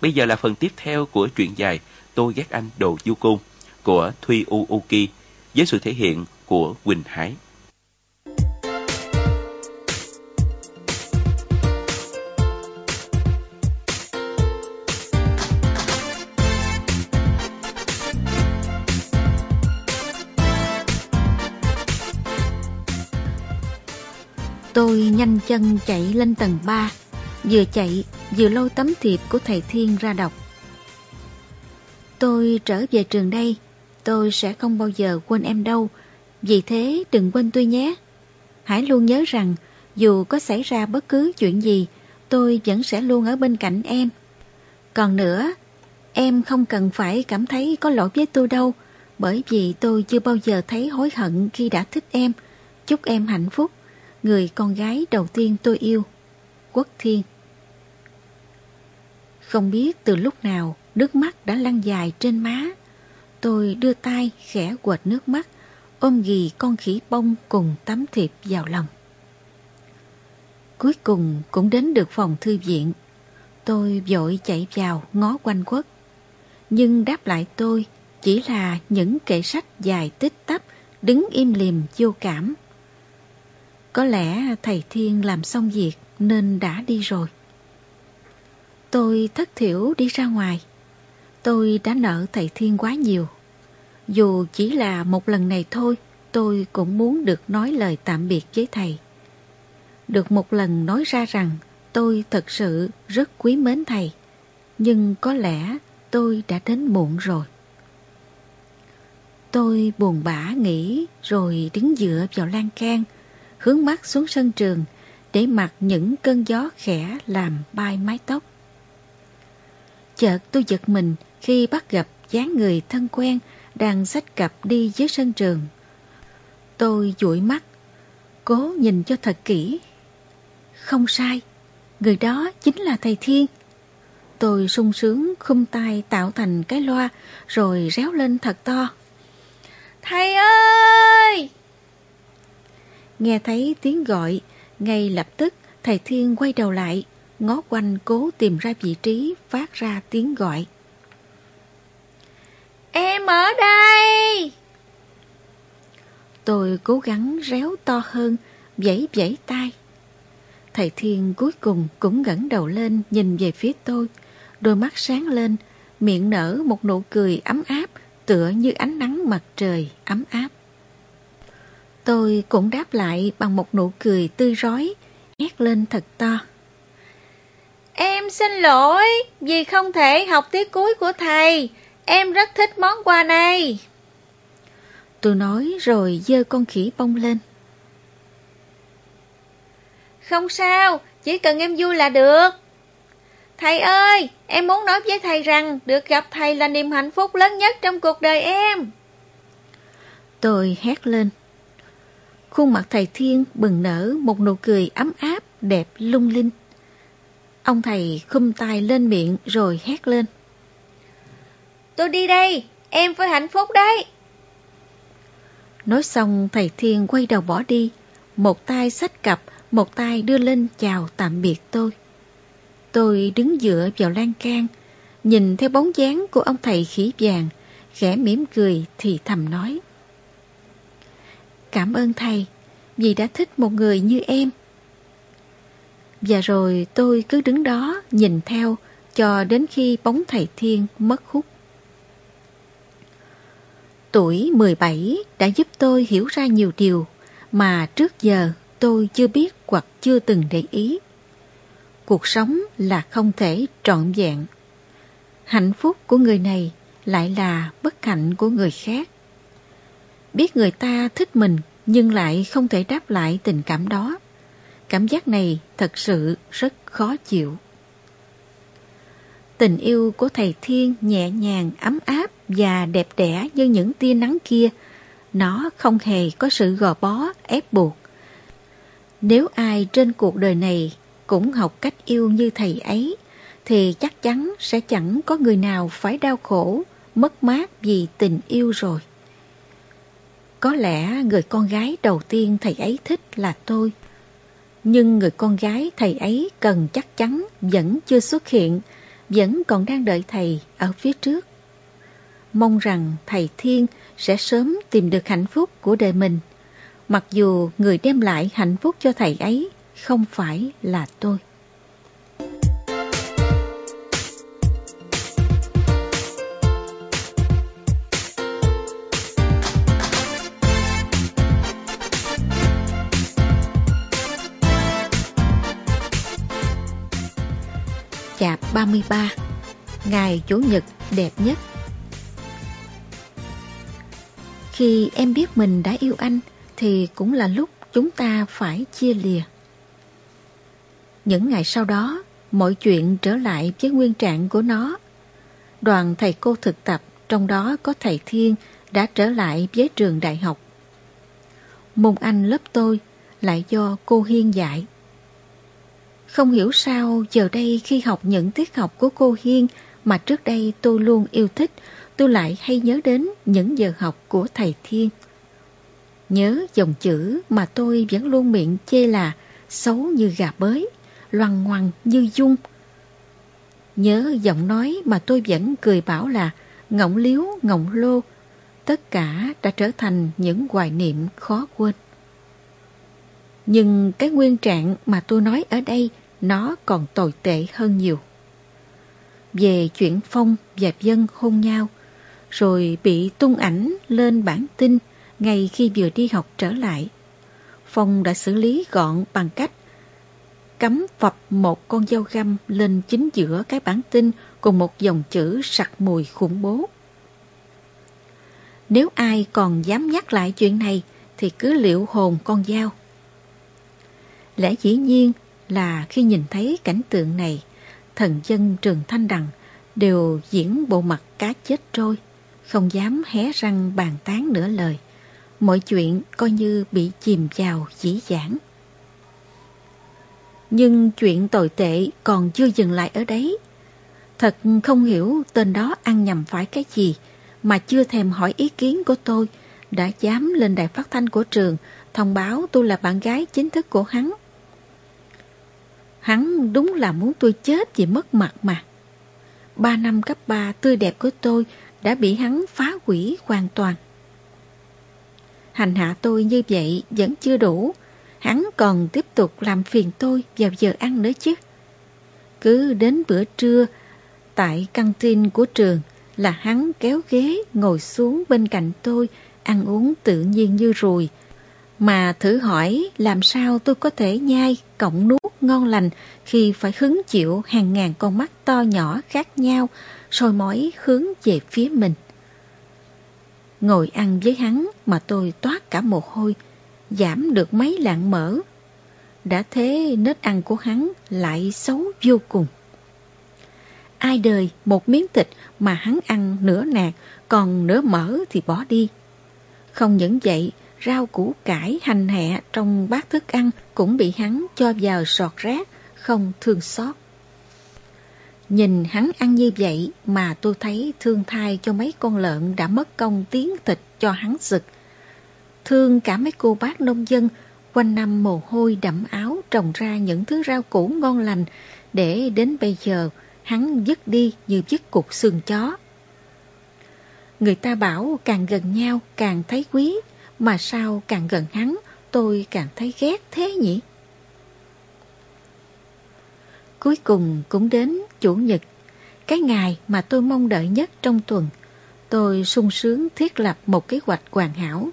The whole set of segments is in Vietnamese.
Bây giờ là phần tiếp theo của truyện dài Tôi ghét anh đồ du côn của Thuy Uuki với sự thể hiện của Quỳnh Hải. Tôi nhanh chân chạy lên tầng 3, vừa chạy vừa lôi tấm thiệp của thầy Thiên ra đọc. Tôi trở về trường đây, tôi sẽ không bao giờ quên em đâu, vì thế đừng quên tôi nhé. Hãy luôn nhớ rằng, dù có xảy ra bất cứ chuyện gì, tôi vẫn sẽ luôn ở bên cạnh em. Còn nữa, em không cần phải cảm thấy có lỗi với tôi đâu, bởi vì tôi chưa bao giờ thấy hối hận khi đã thích em. Chúc em hạnh phúc người con gái đầu tiên tôi yêu, Quốc Thiên. Không biết từ lúc nào nước mắt đã lăn dài trên má. Tôi đưa tay khẽ quệt nước mắt, ôm ghì con khỉ bông cùng tắm thiệp vào lòng. Cuối cùng cũng đến được phòng thư viện. Tôi vội chạy vào ngó quanh quất. Nhưng đáp lại tôi chỉ là những kệ sách dài tích tắp đứng im lìm vô cảm. Có lẽ thầy Thiên làm xong việc nên đã đi rồi. Tôi thất thiểu đi ra ngoài. Tôi đã nợ thầy Thiên quá nhiều. Dù chỉ là một lần này thôi, tôi cũng muốn được nói lời tạm biệt với thầy. Được một lần nói ra rằng tôi thật sự rất quý mến thầy, nhưng có lẽ tôi đã đến muộn rồi. Tôi buồn bã nghĩ rồi đứng dựa vào lan can, hướng mắt xuống sân trường để mặc những cơn gió khẽ làm bay mái tóc. Chợt tôi giật mình khi bắt gặp dáng người thân quen đang sách cặp đi dưới sân trường. Tôi dụi mắt, cố nhìn cho thật kỹ. Không sai, người đó chính là thầy Thiên. Tôi sung sướng khum tay tạo thành cái loa rồi réo lên thật to. Thầy ơi! Nghe thấy tiếng gọi, ngay lập tức thầy Thiên quay đầu lại, ngó quanh cố tìm ra vị trí phát ra tiếng gọi. Em ở đây! Tôi cố gắng réo to hơn, vẫy vẫy tay. Thầy Thiên cuối cùng cũng ngẩng đầu lên nhìn về phía tôi, đôi mắt sáng lên, miệng nở một nụ cười ấm áp, tựa như ánh nắng mặt trời ấm áp. Tôi cũng đáp lại bằng một nụ cười tươi rói, hét lên thật to. Em xin lỗi vì không thể học tiết cuối của thầy. Em rất thích món quà này. Tôi nói rồi dơ con khỉ bông lên. Không sao, chỉ cần em vui là được. Thầy ơi, em muốn nói với thầy rằng được gặp thầy là niềm hạnh phúc lớn nhất trong cuộc đời em. Tôi hét lên. Khuôn mặt thầy Thiên bừng nở một nụ cười ấm áp, đẹp lung linh. Ông thầy khum tay lên miệng rồi hét lên. Tôi đi đây, em phải hạnh phúc đấy. Nói xong thầy Thiên quay đầu bỏ đi, một tay xách cặp, một tay đưa lên chào tạm biệt tôi. Tôi đứng dựa vào lan can, nhìn theo bóng dáng của ông thầy khỉ vàng, khẽ mỉm cười thì thầm nói. Cảm ơn thầy vì đã thích một người như em. Và rồi tôi cứ đứng đó nhìn theo cho đến khi bóng thầy Thiên mất hút. Tuổi 17 đã giúp tôi hiểu ra nhiều điều mà trước giờ tôi chưa biết hoặc chưa từng để ý. Cuộc sống là không thể trọn vẹn. Hạnh phúc của người này lại là bất hạnh của người khác biết người ta thích mình nhưng lại không thể đáp lại tình cảm đó. Cảm giác này thật sự rất khó chịu. Tình yêu của thầy Thiên nhẹ nhàng, ấm áp và đẹp đẽ như những tia nắng kia. Nó không hề có sự gò bó, ép buộc. Nếu ai trên cuộc đời này cũng học cách yêu như thầy ấy, thì chắc chắn sẽ chẳng có người nào phải đau khổ, mất mát vì tình yêu rồi. Có lẽ người con gái đầu tiên thầy ấy thích là tôi. Nhưng người con gái thầy ấy cần chắc chắn vẫn chưa xuất hiện vẫn còn đang đợi thầy ở phía trước. Mong rằng thầy Thiên sẽ sớm tìm được hạnh phúc của đời mình, mặc dù người đem lại hạnh phúc cho thầy ấy không phải là tôi. Chạp 33 Ngày Chủ nhật đẹp nhất Khi em biết mình đã yêu anh thì cũng là lúc chúng ta phải chia lìa. Những ngày sau đó, mọi chuyện trở lại với nguyên trạng của nó. Đoàn thầy cô thực tập, trong đó có thầy Thiên, đã trở lại với trường đại học. Môn Anh lớp tôi lại do cô Hiên dạy. Không hiểu sao giờ đây khi học những tiết học của cô Hiên mà trước đây tôi luôn yêu thích, tôi lại hay nhớ đến những giờ học của thầy Thiên. Nhớ dòng chữ mà tôi vẫn luôn miệng chê là xấu như gà bới, loằng ngoằng như dung. Nhớ giọng nói mà tôi vẫn cười bảo là ngọng liếu, ngọng lô, tất cả đã trở thành những hoài niệm khó quên. Nhưng cái nguyên trạng mà tôi nói ở đây nó còn tồi tệ hơn nhiều. Về chuyện Phong và Dân hôn nhau, rồi bị tung ảnh lên bản tin ngay khi vừa đi học trở lại. Phong đã xử lý gọn bằng cách cắm phập một con dao găm lên chính giữa cái bản tin cùng một dòng chữ sặc mùi khủng bố. Nếu ai còn dám nhắc lại chuyện này thì cứ liệu hồn con dao. Lẽ dĩ nhiên là khi nhìn thấy cảnh tượng này, thần dân Trường Thanh Đằng đều diễn bộ mặt cá chết trôi, không dám hé răng bàn tán nửa lời. Mọi chuyện coi như bị chìm vào dĩ dãn. Nhưng chuyện tồi tệ còn chưa dừng lại ở đấy. Thật không hiểu tên đó ăn nhầm phải cái gì mà chưa thèm hỏi ý kiến của tôi đã dám lên đài phát thanh của trường thông báo tôi là bạn gái chính thức của hắn. Hắn đúng là muốn tôi chết vì mất mặt mà. Ba năm cấp ba tươi đẹp của tôi đã bị hắn phá hủy hoàn toàn. Hành hạ tôi như vậy vẫn chưa đủ, hắn còn tiếp tục làm phiền tôi vào giờ ăn nữa chứ. Cứ đến bữa trưa, tại căng tin của trường là hắn kéo ghế ngồi xuống bên cạnh tôi, ăn uống tự nhiên như ruồi. Mà thử hỏi làm sao tôi có thể nhai, cộng nuốt ngon lành khi phải hứng chịu hàng ngàn con mắt to nhỏ khác nhau, soi mói hướng về phía mình. Ngồi ăn với hắn mà tôi toát cả mồ hôi, giảm được mấy lạng mỡ. Đã thế nết ăn của hắn lại xấu vô cùng. Ai đời một miếng thịt mà hắn ăn nửa nạc còn nửa mỡ thì bỏ đi. Không những vậy, rau củ cải hành hẹ trong bát thức ăn cũng bị hắn cho vào sọt rác, không thương xót. Nhìn hắn ăn như vậy mà tôi thấy thương thai cho mấy con lợn đã mất công tiến thịt cho hắn sực. Thương cả mấy cô bác nông dân quanh năm mồ hôi đẫm áo trồng ra những thứ rau củ ngon lành để đến bây giờ hắn dứt đi như dứt cục xương chó. Người ta bảo càng gần nhau càng thấy quý, mà sao càng gần hắn tôi càng thấy ghét thế nhỉ? Cuối cùng cũng đến Chủ nhật, cái ngày mà tôi mong đợi nhất trong tuần. Tôi sung sướng thiết lập một kế hoạch hoàn hảo.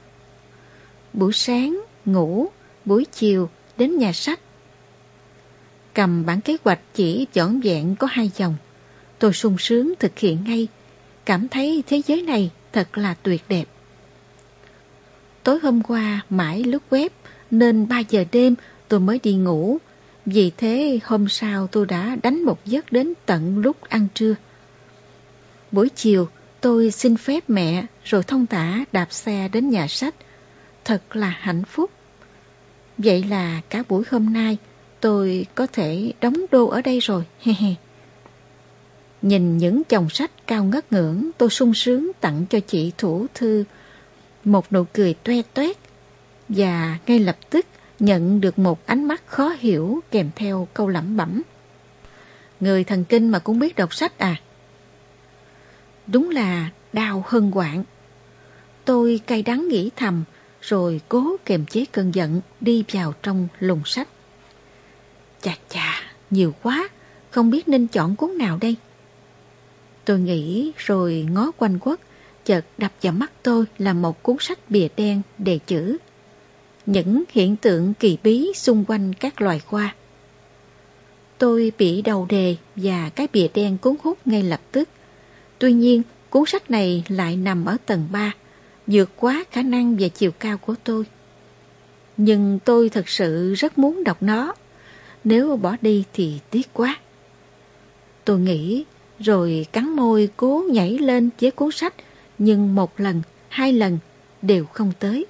Buổi sáng, ngủ, buổi chiều, đến nhà sách. Cầm bản kế hoạch chỉ dõn vẹn có hai dòng. Tôi sung sướng thực hiện ngay, cảm thấy thế giới này thật là tuyệt đẹp. Tối hôm qua mãi lướt web, nên 3 giờ đêm tôi mới đi ngủ vì thế hôm sau tôi đã đánh một giấc đến tận lúc ăn trưa. Buổi chiều, tôi xin phép mẹ rồi thông tả đạp xe đến nhà sách. Thật là hạnh phúc. Vậy là cả buổi hôm nay tôi có thể đóng đô ở đây rồi. Nhìn những chồng sách cao ngất ngưỡng, tôi sung sướng tặng cho chị thủ thư một nụ cười toe toét và ngay lập tức nhận được một ánh mắt khó hiểu kèm theo câu lẩm bẩm. người thần kinh mà cũng biết đọc sách à? Đúng là đau hơn quạng. Tôi cay đắng nghĩ thầm, rồi cố kềm chế cơn giận đi vào trong lùng sách. Chà chà, nhiều quá, không biết nên chọn cuốn nào đây. Tôi nghĩ rồi ngó quanh quất, chợt đập vào mắt tôi là một cuốn sách bìa đen đề chữ. Những hiện tượng kỳ bí xung quanh các loài hoa. Tôi bị đầu đề và cái bìa đen cuốn hút ngay lập tức. Tuy nhiên, cuốn sách này lại nằm ở tầng 3, vượt quá khả năng và chiều cao của tôi. Nhưng tôi thật sự rất muốn đọc nó. Nếu bỏ đi thì tiếc quá. Tôi nghĩ, rồi cắn môi cố nhảy lên với cuốn sách, nhưng một lần, hai lần đều không tới.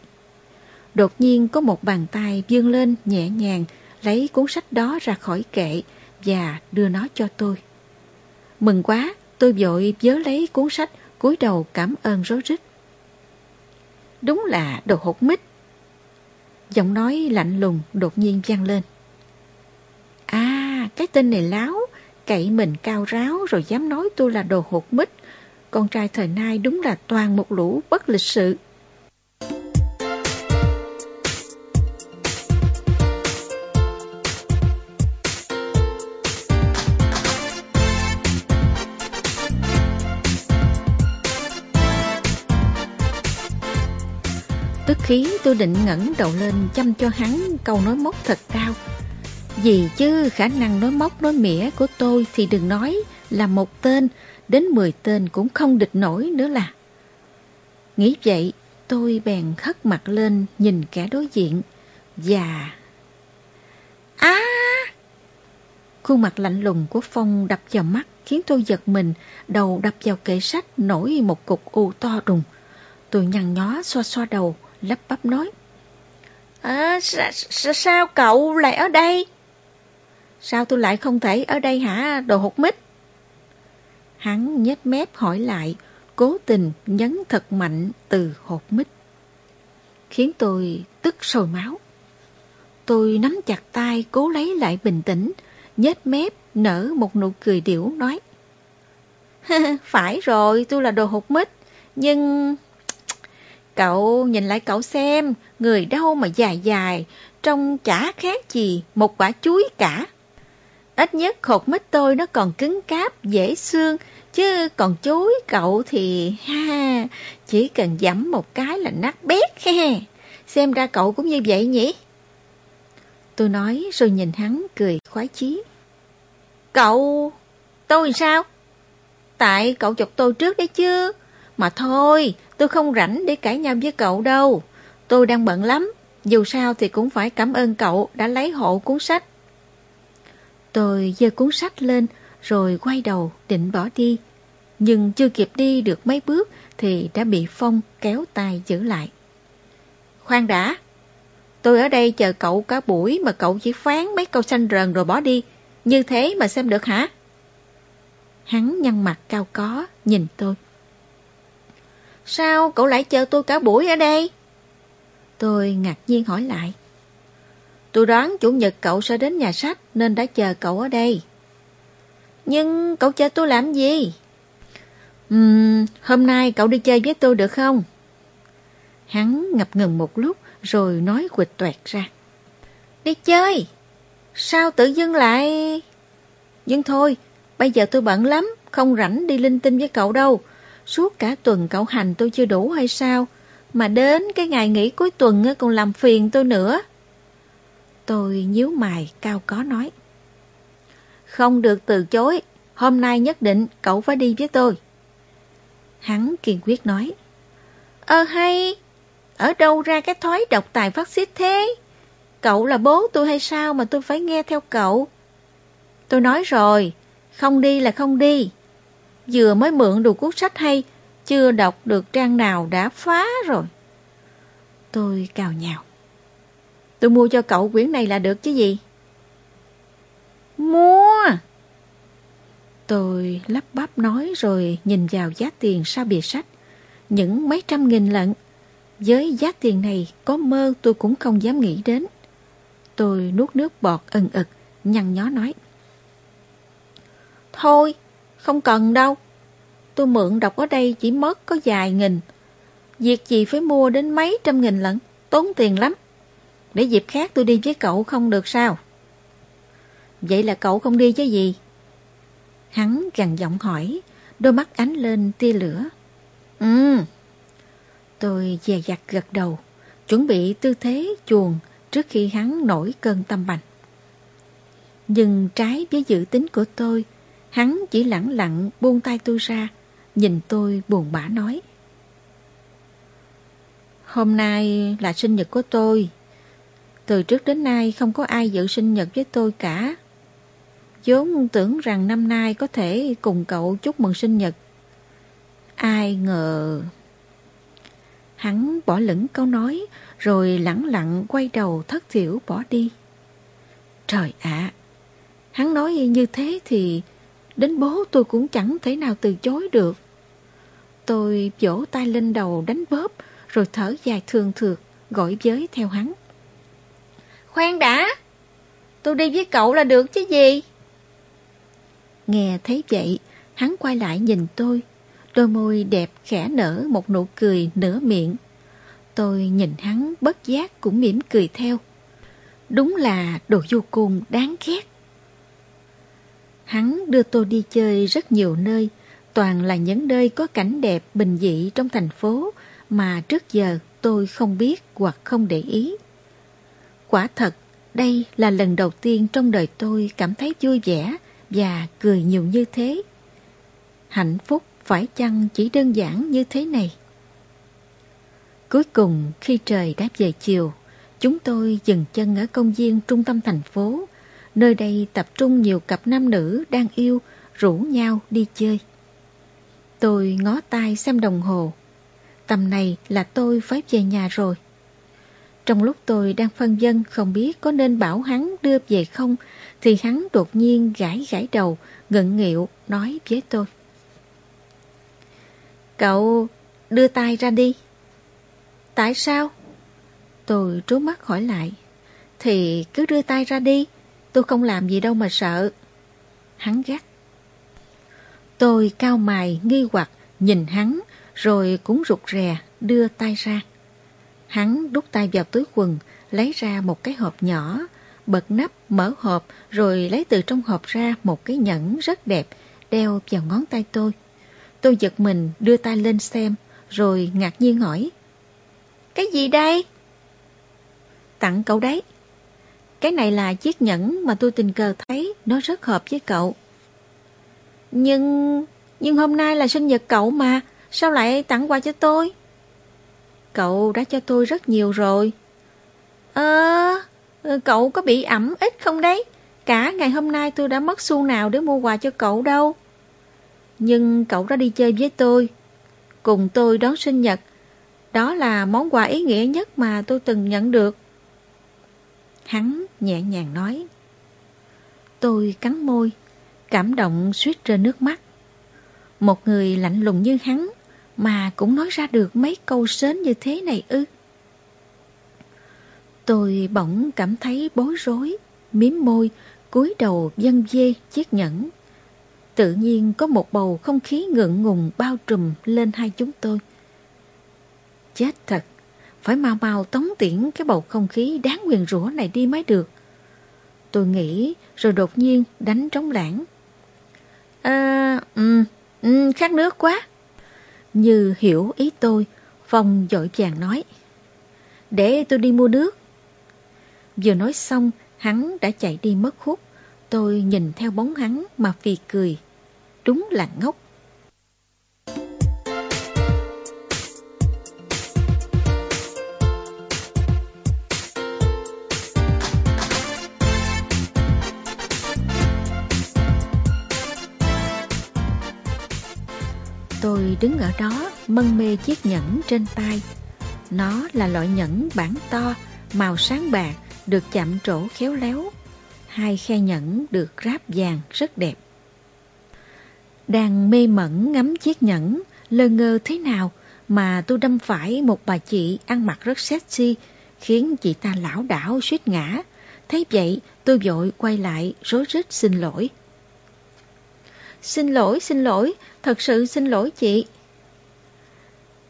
Đột nhiên có một bàn tay vươn lên nhẹ nhàng lấy cuốn sách đó ra khỏi kệ và đưa nó cho tôi. Mừng quá, tôi vội vớ lấy cuốn sách, cúi đầu cảm ơn rối rít. Đúng là đồ hột mít. Giọng nói lạnh lùng đột nhiên vang lên. À, cái tên này láo, cậy mình cao ráo rồi dám nói tôi là đồ hột mít. Con trai thời nay đúng là toàn một lũ bất lịch sự. Tức khí tôi định ngẩng đầu lên chăm cho hắn câu nói móc thật cao. Vì chứ khả năng nói móc nói mỉa của tôi thì đừng nói là một tên, đến mười tên cũng không địch nổi nữa là. Nghĩ vậy, tôi bèn hất mặt lên nhìn kẻ đối diện và... À! Khuôn mặt lạnh lùng của Phong đập vào mắt khiến tôi giật mình, đầu đập vào kệ sách nổi một cục u to đùng. Tôi nhăn nhó xoa xoa đầu, lắp bắp nói. À, sa, sa, sao cậu lại ở đây? Sao tôi lại không thể ở đây hả, đồ hột mít? Hắn nhếch mép hỏi lại, cố tình nhấn thật mạnh từ hột mít. Khiến tôi tức sôi máu. Tôi nắm chặt tay cố lấy lại bình tĩnh, nhếch mép nở một nụ cười điểu nói. Phải rồi, tôi là đồ hột mít, nhưng Cậu nhìn lại cậu xem, người đâu mà dài dài, trông chả khác gì một quả chuối cả. Ít nhất khột mít tôi nó còn cứng cáp, dễ xương, chứ còn chuối cậu thì ha, chỉ cần dẫm một cái là nát bét he. Xem ra cậu cũng như vậy nhỉ? Tôi nói rồi nhìn hắn cười khoái chí. Cậu, tôi sao? Tại cậu chọc tôi trước đấy chứ. Mà thôi, tôi không rảnh để cãi nhau với cậu đâu. Tôi đang bận lắm, dù sao thì cũng phải cảm ơn cậu đã lấy hộ cuốn sách. Tôi giơ cuốn sách lên rồi quay đầu định bỏ đi. Nhưng chưa kịp đi được mấy bước thì đã bị Phong kéo tay giữ lại. Khoan đã, tôi ở đây chờ cậu cả buổi mà cậu chỉ phán mấy câu xanh rần rồi bỏ đi. Như thế mà xem được hả? Hắn nhăn mặt cao có, nhìn tôi. Sao cậu lại chờ tôi cả buổi ở đây? Tôi ngạc nhiên hỏi lại. Tôi đoán chủ nhật cậu sẽ đến nhà sách nên đã chờ cậu ở đây. Nhưng cậu chờ tôi làm gì? Uhm, hôm nay cậu đi chơi với tôi được không? Hắn ngập ngừng một lúc rồi nói quịch toẹt ra. Đi chơi? Sao tự dưng lại... Nhưng thôi, bây giờ tôi bận lắm, không rảnh đi linh tinh với cậu đâu. Suốt cả tuần cậu hành tôi chưa đủ hay sao? Mà đến cái ngày nghỉ cuối tuần còn làm phiền tôi nữa. Tôi nhíu mày cao có nói. Không được từ chối, hôm nay nhất định cậu phải đi với tôi. Hắn kiên quyết nói. Ơ hay, ở đâu ra cái thói độc tài phát xít thế? Cậu là bố tôi hay sao mà tôi phải nghe theo cậu? Tôi nói rồi, không đi là không đi vừa mới mượn được cuốn sách hay, chưa đọc được trang nào đã phá rồi. Tôi cào nhào. Tôi mua cho cậu quyển này là được chứ gì? Mua! Tôi lắp bắp nói rồi nhìn vào giá tiền sau bìa sách. Những mấy trăm nghìn lận. Với giá tiền này có mơ tôi cũng không dám nghĩ đến. Tôi nuốt nước bọt ẩn ực, nhăn nhó nói. Thôi, không cần đâu. Tôi mượn đọc ở đây chỉ mất có vài nghìn. Việc gì phải mua đến mấy trăm nghìn lận, tốn tiền lắm. Để dịp khác tôi đi với cậu không được sao? Vậy là cậu không đi chứ gì? Hắn gằn giọng hỏi, đôi mắt ánh lên tia lửa. Ừ. Tôi dè dặt gật đầu, chuẩn bị tư thế chuồng trước khi hắn nổi cơn tâm bành. Nhưng trái với dự tính của tôi, hắn chỉ lặng lặng buông tay tôi ra, nhìn tôi buồn bã nói. Hôm nay là sinh nhật của tôi. Từ trước đến nay không có ai dự sinh nhật với tôi cả. vốn tưởng rằng năm nay có thể cùng cậu chúc mừng sinh nhật. Ai ngờ... Hắn bỏ lửng câu nói, rồi lẳng lặng quay đầu thất thiểu bỏ đi. Trời ạ! hắn nói như thế thì đến bố tôi cũng chẳng thể nào từ chối được. Tôi vỗ tay lên đầu đánh bóp, rồi thở dài thường thượt, gọi giới theo hắn. Khoan đã! Tôi đi với cậu là được chứ gì? Nghe thấy vậy, hắn quay lại nhìn tôi, đôi môi đẹp khẽ nở một nụ cười nửa miệng. Tôi nhìn hắn bất giác cũng mỉm cười theo. Đúng là đồ vô cùng đáng ghét. Hắn đưa tôi đi chơi rất nhiều nơi, toàn là những nơi có cảnh đẹp bình dị trong thành phố mà trước giờ tôi không biết hoặc không để ý. Quả thật, đây là lần đầu tiên trong đời tôi cảm thấy vui vẻ và cười nhiều như thế. Hạnh phúc phải chăng chỉ đơn giản như thế này? Cuối cùng khi trời đã về chiều, chúng tôi dừng chân ở công viên trung tâm thành phố. Nơi đây tập trung nhiều cặp nam nữ đang yêu, rủ nhau đi chơi. Tôi ngó tay xem đồng hồ. Tầm này là tôi phải về nhà rồi. Trong lúc tôi đang phân dân không biết có nên bảo hắn đưa về không, thì hắn đột nhiên gãi gãi đầu, ngận nghịu nói với tôi. Cậu đưa tay ra đi. Tại sao? Tôi trố mắt hỏi lại. Thì cứ đưa tay ra đi, tôi không làm gì đâu mà sợ. Hắn gắt. Tôi cao mày nghi hoặc nhìn hắn rồi cũng rụt rè đưa tay ra. Hắn đút tay vào túi quần, lấy ra một cái hộp nhỏ, bật nắp mở hộp rồi lấy từ trong hộp ra một cái nhẫn rất đẹp đeo vào ngón tay tôi. Tôi giật mình đưa tay lên xem rồi ngạc nhiên hỏi. Cái gì đây? Tặng cậu đấy. Cái này là chiếc nhẫn mà tôi tình cờ thấy nó rất hợp với cậu. Nhưng... nhưng hôm nay là sinh nhật cậu mà, sao lại tặng quà cho tôi? Cậu đã cho tôi rất nhiều rồi. Ờ, cậu có bị ẩm ít không đấy? Cả ngày hôm nay tôi đã mất xu nào để mua quà cho cậu đâu. Nhưng cậu đã đi chơi với tôi, cùng tôi đón sinh nhật. Đó là món quà ý nghĩa nhất mà tôi từng nhận được. Hắn nhẹ nhàng nói. Tôi cắn môi, cảm động suýt rơi nước mắt. Một người lạnh lùng như hắn mà cũng nói ra được mấy câu sến như thế này ư. Tôi bỗng cảm thấy bối rối, miếm môi, cúi đầu dân dê chiếc nhẫn. Tự nhiên có một bầu không khí ngượng ngùng bao trùm lên hai chúng tôi. Chết thật, phải mau mau tống tiễn cái bầu không khí đáng quyền rủa này đi mới được. Tôi nghĩ rồi đột nhiên đánh trống lãng. À, ờ, um, ừ, um, ừ, khát nước quá. Như hiểu ý tôi, Phong dội vàng nói. Để tôi đi mua nước. Vừa nói xong, hắn đã chạy đi mất hút. Tôi nhìn theo bóng hắn mà phì cười. Đúng là ngốc. Đứng ở đó mân mê chiếc nhẫn trên tay. Nó là loại nhẫn bản to, màu sáng bạc, được chạm trổ khéo léo. Hai khe nhẫn được ráp vàng rất đẹp. Đang mê mẩn ngắm chiếc nhẫn, lơ ngơ thế nào mà tôi đâm phải một bà chị ăn mặc rất sexy, khiến chị ta lão đảo suýt ngã. Thấy vậy, tôi vội quay lại rối rít xin lỗi xin lỗi, xin lỗi, thật sự xin lỗi chị.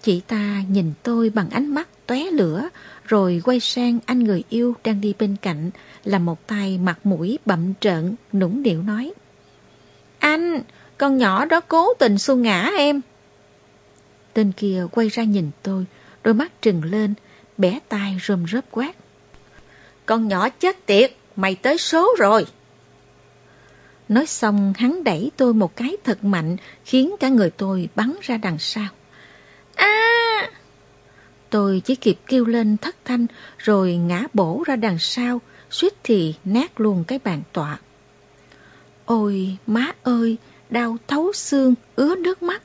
Chị ta nhìn tôi bằng ánh mắt tóe lửa, rồi quay sang anh người yêu đang đi bên cạnh, là một tay mặt mũi bậm trợn, nũng điệu nói. Anh, con nhỏ đó cố tình xu ngã em. Tên kia quay ra nhìn tôi, đôi mắt trừng lên, bẻ tay rơm rớp quát. Con nhỏ chết tiệt, mày tới số rồi. Nói xong hắn đẩy tôi một cái thật mạnh khiến cả người tôi bắn ra đằng sau. À! Tôi chỉ kịp kêu lên thất thanh rồi ngã bổ ra đằng sau, suýt thì nát luôn cái bàn tọa. Ôi má ơi, đau thấu xương, ứa nước mắt.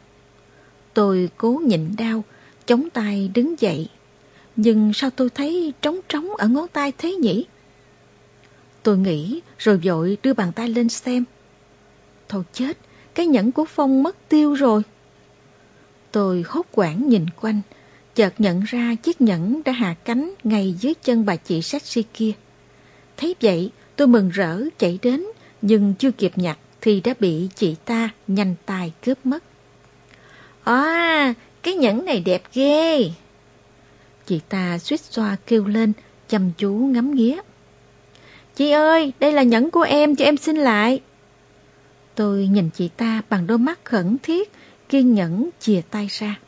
Tôi cố nhịn đau, chống tay đứng dậy. Nhưng sao tôi thấy trống trống ở ngón tay thế nhỉ? Tôi nghĩ rồi vội đưa bàn tay lên xem. Thôi chết, cái nhẫn của Phong mất tiêu rồi. Tôi hốt quảng nhìn quanh, chợt nhận ra chiếc nhẫn đã hạ cánh ngay dưới chân bà chị sexy kia. Thấy vậy, tôi mừng rỡ chạy đến, nhưng chưa kịp nhặt thì đã bị chị ta nhanh tay cướp mất. À, cái nhẫn này đẹp ghê. Chị ta suýt xoa kêu lên, chăm chú ngắm nghía. Chị ơi, đây là nhẫn của em, cho em xin lại. Tôi nhìn chị ta bằng đôi mắt khẩn thiết, kiên nhẫn chìa tay ra.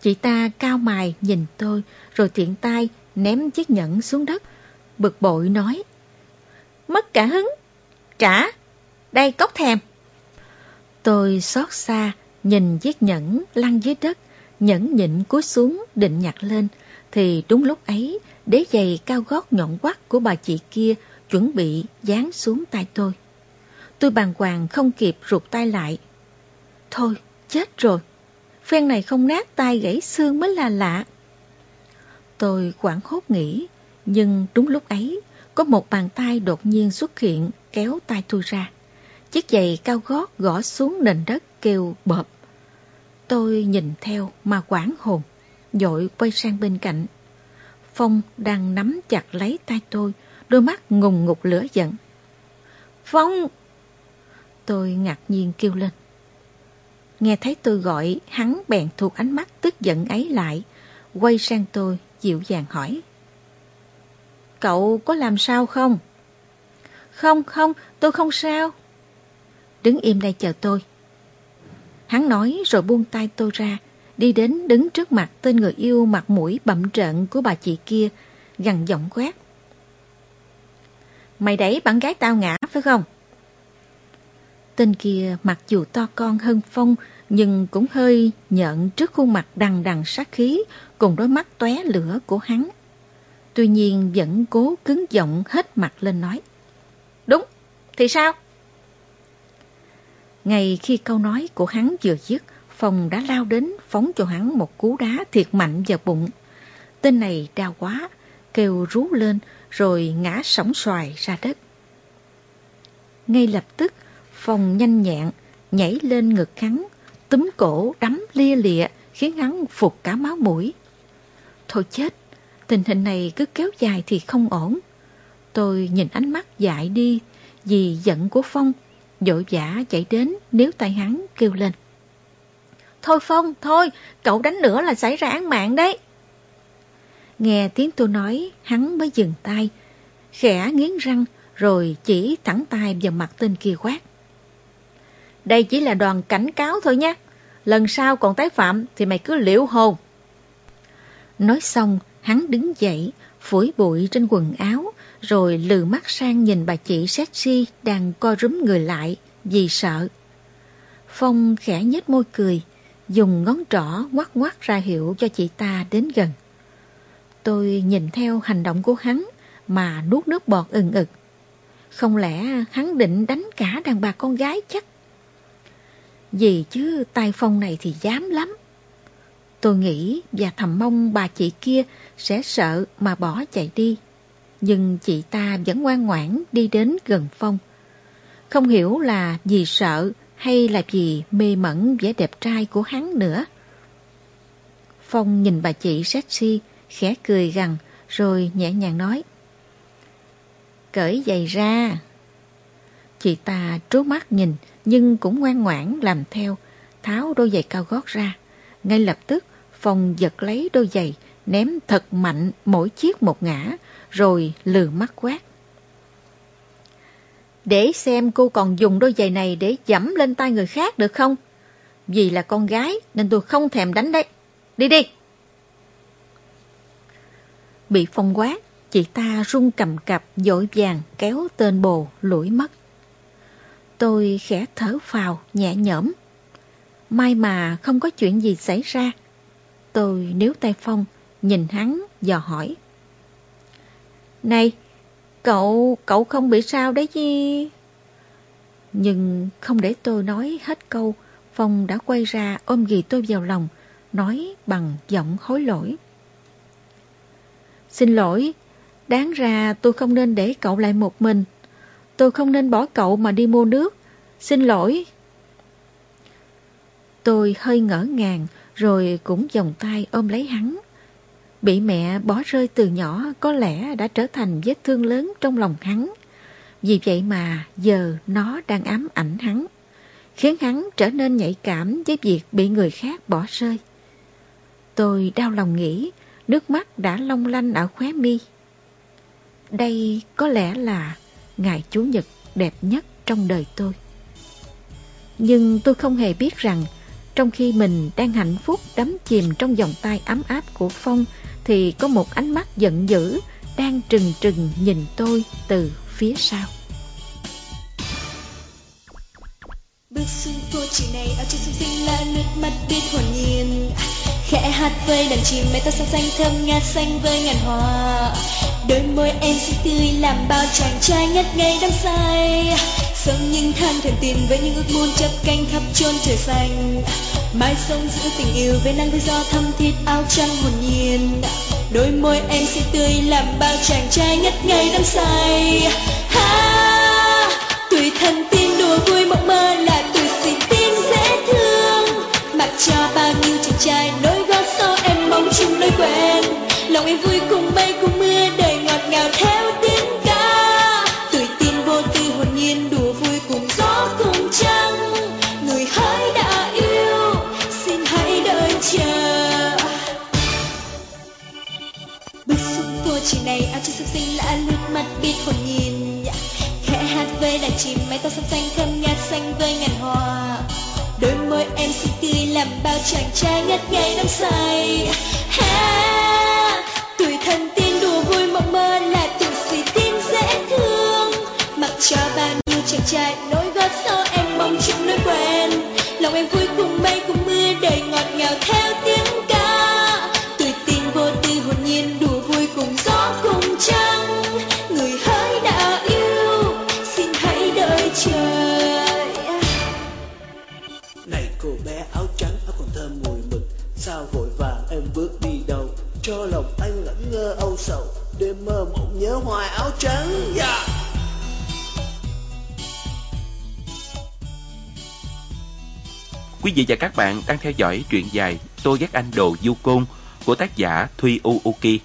Chị ta cao mài nhìn tôi, rồi tiện tay ném chiếc nhẫn xuống đất, bực bội nói. Mất cả hứng, trả, đây cốc thèm. Tôi xót xa, nhìn chiếc nhẫn lăn dưới đất, nhẫn nhịn cúi xuống định nhặt lên, thì đúng lúc ấy, đế giày cao gót nhọn quắt của bà chị kia chuẩn bị dán xuống tay tôi. Tôi bàng hoàng không kịp rụt tay lại. Thôi, chết rồi. Phen này không nát tay gãy xương mới là lạ. Tôi quảng hốt nghĩ, nhưng đúng lúc ấy, có một bàn tay đột nhiên xuất hiện kéo tay tôi ra. Chiếc giày cao gót gõ xuống nền đất kêu bợp. Tôi nhìn theo mà quảng hồn, dội quay sang bên cạnh. Phong đang nắm chặt lấy tay tôi, đôi mắt ngùng ngục lửa giận. Phong! Tôi ngạc nhiên kêu lên. Nghe thấy tôi gọi, hắn bèn thuộc ánh mắt tức giận ấy lại, quay sang tôi, dịu dàng hỏi. Cậu có làm sao không? Không, không, tôi không sao. Đứng im đây chờ tôi. Hắn nói rồi buông tay tôi ra, đi đến đứng trước mặt tên người yêu mặt mũi bậm trợn của bà chị kia, gằn giọng quát. Mày đẩy bạn gái tao ngã phải không? Tên kia mặc dù to con hơn Phong nhưng cũng hơi nhợn trước khuôn mặt đằng đằng sát khí cùng đôi mắt tóe lửa của hắn. Tuy nhiên vẫn cố cứng giọng hết mặt lên nói. Đúng, thì sao? Ngay khi câu nói của hắn vừa dứt, Phong đã lao đến phóng cho hắn một cú đá thiệt mạnh vào bụng. Tên này đau quá, kêu rú lên rồi ngã sóng xoài ra đất. Ngay lập tức, Phong nhanh nhẹn, nhảy lên ngực hắn, túm cổ đấm lia lịa khiến hắn phục cả máu mũi. Thôi chết, tình hình này cứ kéo dài thì không ổn. Tôi nhìn ánh mắt dại đi vì giận của Phong, dội vã chạy đến nếu tay hắn kêu lên. Thôi Phong, thôi, cậu đánh nữa là xảy ra án mạng đấy. Nghe tiếng tôi nói, hắn mới dừng tay, khẽ nghiến răng, rồi chỉ thẳng tay vào mặt tên kia quát. Đây chỉ là đoàn cảnh cáo thôi nhé. Lần sau còn tái phạm thì mày cứ liễu hồn. Nói xong, hắn đứng dậy, phủi bụi trên quần áo, rồi lừ mắt sang nhìn bà chị sexy đang co rúm người lại vì sợ. Phong khẽ nhếch môi cười, dùng ngón trỏ ngoắt ngoắt ra hiệu cho chị ta đến gần. Tôi nhìn theo hành động của hắn mà nuốt nước bọt ừng ực. Không lẽ hắn định đánh cả đàn bà con gái chắc? Vì chứ tai phong này thì dám lắm. Tôi nghĩ và thầm mong bà chị kia sẽ sợ mà bỏ chạy đi. Nhưng chị ta vẫn ngoan ngoãn đi đến gần Phong. Không hiểu là vì sợ hay là vì mê mẩn vẻ đẹp trai của hắn nữa. Phong nhìn bà chị sexy, khẽ cười gằn rồi nhẹ nhàng nói. Cởi giày ra. Chị ta trố mắt nhìn nhưng cũng ngoan ngoãn làm theo, tháo đôi giày cao gót ra. Ngay lập tức, Phong giật lấy đôi giày, ném thật mạnh mỗi chiếc một ngã, rồi lừa mắt quát. Để xem cô còn dùng đôi giày này để dẫm lên tay người khác được không? Vì là con gái nên tôi không thèm đánh đấy. Đi đi! Bị phong quát, chị ta run cầm cập dội vàng kéo tên bồ lủi mất. Tôi khẽ thở phào nhẹ nhõm. May mà không có chuyện gì xảy ra. Tôi níu tay Phong, nhìn hắn, dò hỏi. Này, cậu, cậu không bị sao đấy chứ? Nhưng không để tôi nói hết câu, Phong đã quay ra ôm ghì tôi vào lòng, nói bằng giọng hối lỗi. Xin lỗi, đáng ra tôi không nên để cậu lại một mình. Tôi không nên bỏ cậu mà đi mua nước. Xin lỗi. Tôi hơi ngỡ ngàng rồi cũng vòng tay ôm lấy hắn. Bị mẹ bỏ rơi từ nhỏ có lẽ đã trở thành vết thương lớn trong lòng hắn. Vì vậy mà giờ nó đang ám ảnh hắn, khiến hắn trở nên nhạy cảm với việc bị người khác bỏ rơi. Tôi đau lòng nghĩ, nước mắt đã long lanh ở khóe mi. Đây có lẽ là ngày Chủ nhật đẹp nhất trong đời tôi. Nhưng tôi không hề biết rằng, trong khi mình đang hạnh phúc đắm chìm trong vòng tay ấm áp của Phong, thì có một ánh mắt giận dữ đang trừng trừng nhìn tôi từ phía sau. Bước xuống phố chỉ này áo trên xung sinh là nước mắt biết hồn nhiên khẽ hát vơi đàn chim mây tóc xanh xanh, thơm ngát xanh với ngàn hoa. Đôi môi em xinh tươi làm bao chàng trai ngất ngây đắm say. Sống những than thần tiền với những ước muốn chấp cánh khắp chôn trời xanh. Mãi sống giữ tình yêu với nắng với gió thâm thiết áo trắng hồn nhiên. Đôi môi em xinh tươi làm bao chàng trai ngất ngây đắm say. Ha! Tuổi thân tin đùa vui mộng mơ là tuổi xinh tin dễ thương. Mặc cho bao nhiêu chàng trai nỗi lòng em vui cùng bay cùng mưa, đời ngọt ngào theo tiếng ca. Tuổi tin vô tư hồn nhiên, đùa vui cùng gió cùng trăng. Người hỡi đã yêu, xin hãy đợi chờ. Bước xuống phố chỉ này, áo trên sương xinh lạ lướt mắt biết hồn nhiên. Khẽ hát với đàn chim, mái tóc xanh xanh, thơm nhạt xanh với ngàn hoa. Đôi môi em xinh tươi làm bao chàng trai ngất ngây đắm say. Hey thần tiên tin đùa vui mộng mơ là tuổi si tin dễ thương. Mặc cho bao nhiêu chàng trai nối gót sau em mong chung nơi quen lòng em vui cùng Quý vị và các bạn đang theo dõi truyện dài Tôi ghét anh đồ du côn của tác giả Thuy Uuki